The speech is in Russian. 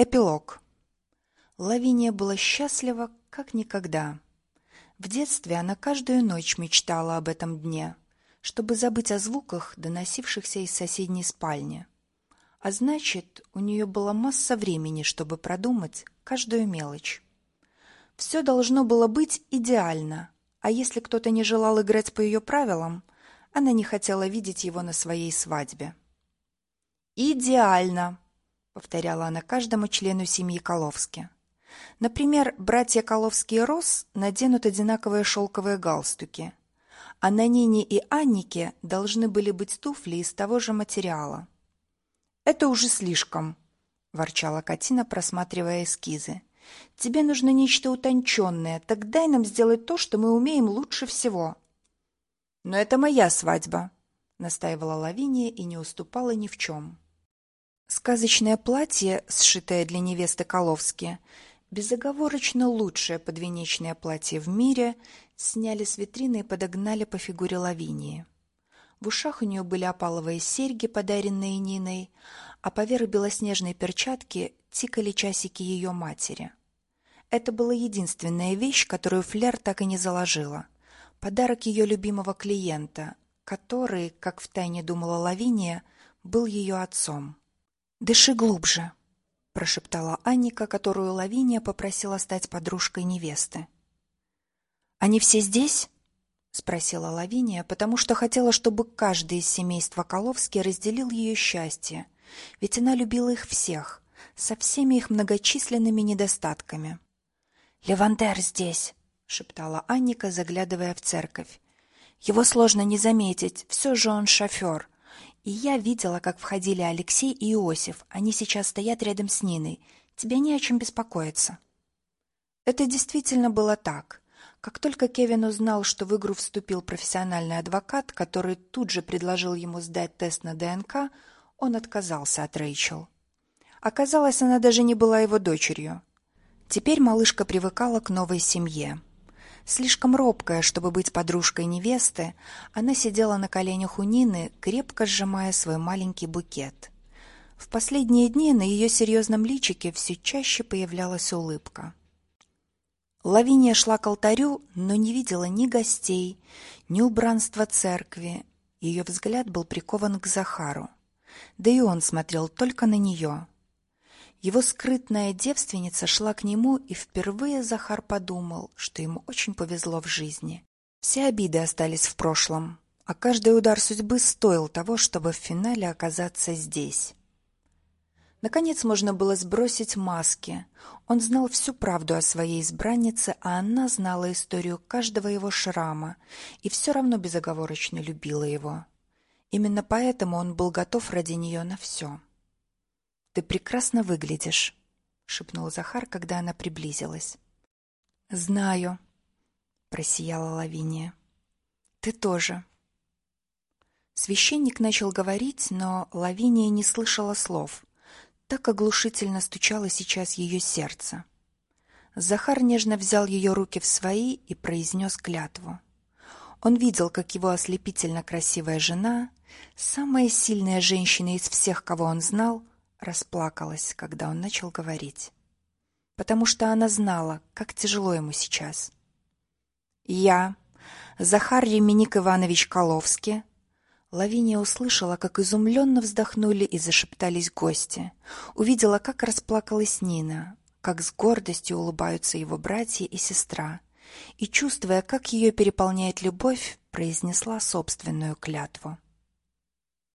Эпилог. Лавиния была счастлива, как никогда. В детстве она каждую ночь мечтала об этом дне, чтобы забыть о звуках, доносившихся из соседней спальни. А значит, у нее была масса времени, чтобы продумать каждую мелочь. Все должно было быть идеально, а если кто-то не желал играть по ее правилам, она не хотела видеть его на своей свадьбе. «Идеально!» Повторяла она каждому члену семьи Коловски. Например, братья Коловские Рос наденут одинаковые шелковые галстуки, а на Нине и Аннике должны были быть туфли из того же материала. «Это уже слишком», — ворчала Катина, просматривая эскизы. «Тебе нужно нечто утонченное, так дай нам сделать то, что мы умеем лучше всего». «Но это моя свадьба», — настаивала Лавиния и не уступала ни в чем. Сказочное платье, сшитое для невесты Коловски, безоговорочно лучшее подвенечное платье в мире, сняли с витрины и подогнали по фигуре Лавинии. В ушах у нее были опаловые серьги, подаренные Ниной, а поверх белоснежной перчатки тикали часики ее матери. Это была единственная вещь, которую Флер так и не заложила. Подарок ее любимого клиента, который, как втайне думала Лавиния, был ее отцом. «Дыши глубже», — прошептала Анника, которую Лавиния попросила стать подружкой невесты. «Они все здесь?» — спросила Лавиния, потому что хотела, чтобы каждый из семейства Коловски разделил ее счастье, ведь она любила их всех, со всеми их многочисленными недостатками. «Левандер здесь», — шептала Анника, заглядывая в церковь. «Его сложно не заметить, все же он шофер. И я видела, как входили Алексей и Иосиф. Они сейчас стоят рядом с Ниной. Тебе не о чем беспокоиться. Это действительно было так. Как только Кевин узнал, что в игру вступил профессиональный адвокат, который тут же предложил ему сдать тест на ДНК, он отказался от Рэйчел. Оказалось, она даже не была его дочерью. Теперь малышка привыкала к новой семье. Слишком робкая, чтобы быть подружкой невесты, она сидела на коленях у Нины, крепко сжимая свой маленький букет. В последние дни на ее серьезном личике все чаще появлялась улыбка. Лавиния шла к алтарю, но не видела ни гостей, ни убранства церкви. Ее взгляд был прикован к Захару. Да и он смотрел только на нее. Его скрытная девственница шла к нему, и впервые Захар подумал, что ему очень повезло в жизни. Все обиды остались в прошлом, а каждый удар судьбы стоил того, чтобы в финале оказаться здесь. Наконец можно было сбросить маски. Он знал всю правду о своей избраннице, а она знала историю каждого его шрама и все равно безоговорочно любила его. Именно поэтому он был готов ради нее на все. Ты прекрасно выглядишь, шепнул Захар, когда она приблизилась. Знаю, просияла Лавиния. Ты тоже. Священник начал говорить, но Лавиния не слышала слов. Так оглушительно стучало сейчас ее сердце. Захар нежно взял ее руки в свои и произнес клятву. Он видел, как его ослепительно красивая жена, самая сильная женщина из всех, кого он знал, расплакалась, когда он начал говорить, потому что она знала, как тяжело ему сейчас. Я, Захар Ременик Иванович Коловский, Лавиния услышала, как изумленно вздохнули и зашептались гости. Увидела, как расплакалась Нина, как с гордостью улыбаются его братья и сестра, и чувствуя, как ее переполняет любовь, произнесла собственную клятву.